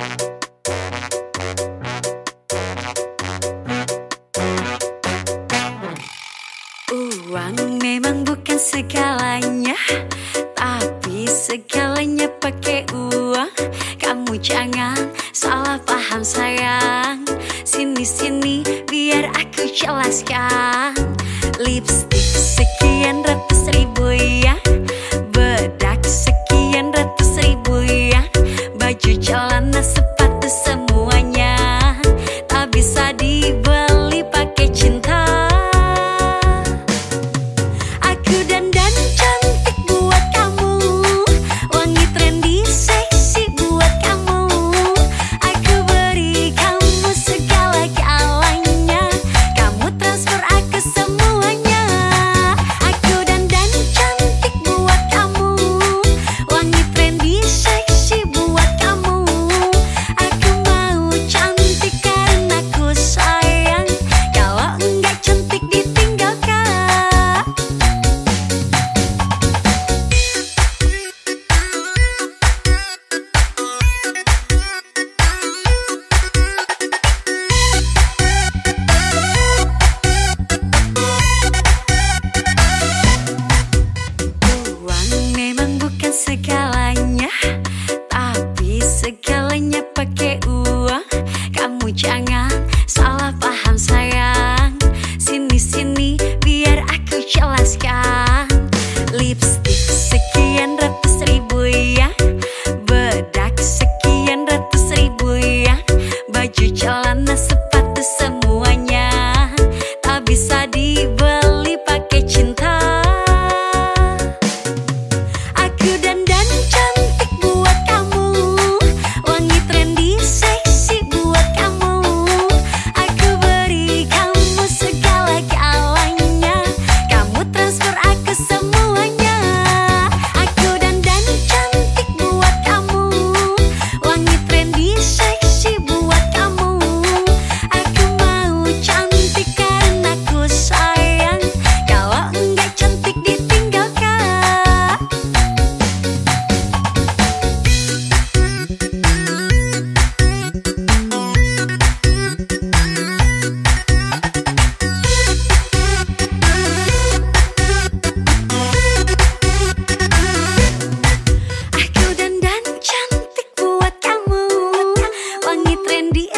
Uang memang bukan segalanya Tapi segalanya pakai uang. Kamu jangan salah paham sayang. Sini-sini biar aku jelaskan. Lipstick celana sepatu semuanya tak bisa dibuat.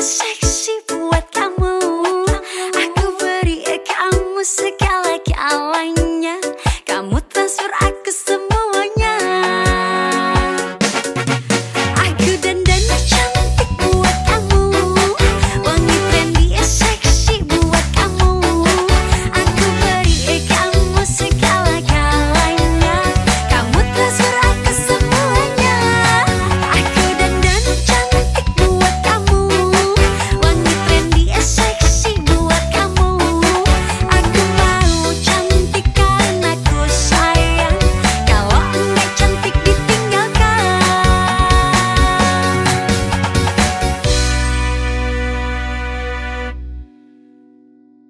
shake